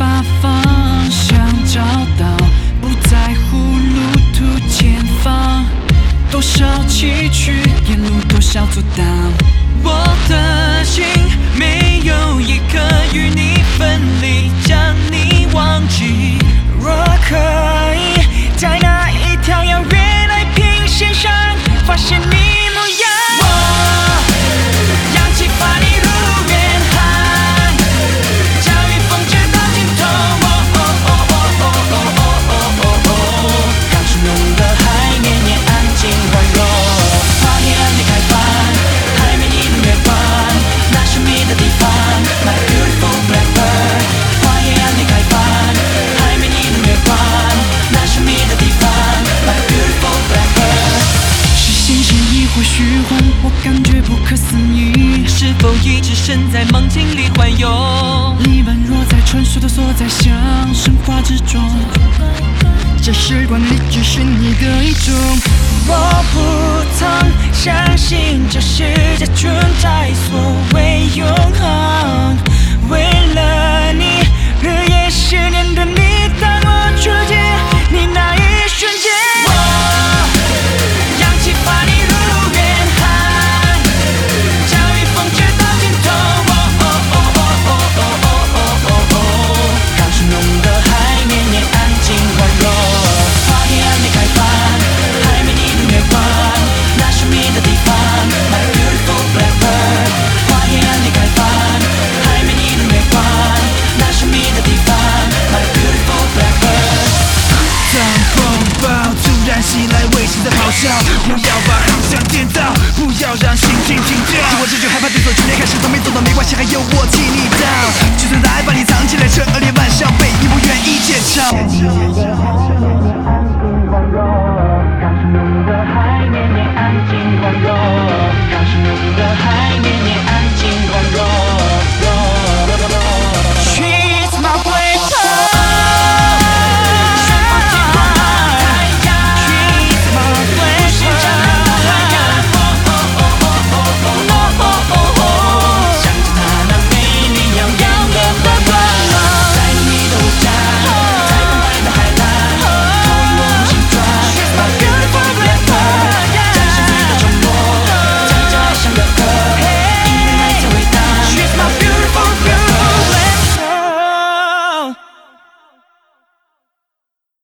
把方向找到，不在乎路途前方，多少崎岖，沿路多少阻挡。我或虚幻，我感觉不可思议。是否一直身在梦境里环游？你宛若在传说的所在，像神话之中。这时光里只是你的一种。我不曾相信这世界存在所心，在咆哮，不要把航向颠倒，不要让心情停掉。听我这句害怕的走，今天开始都没走到没关系，还有我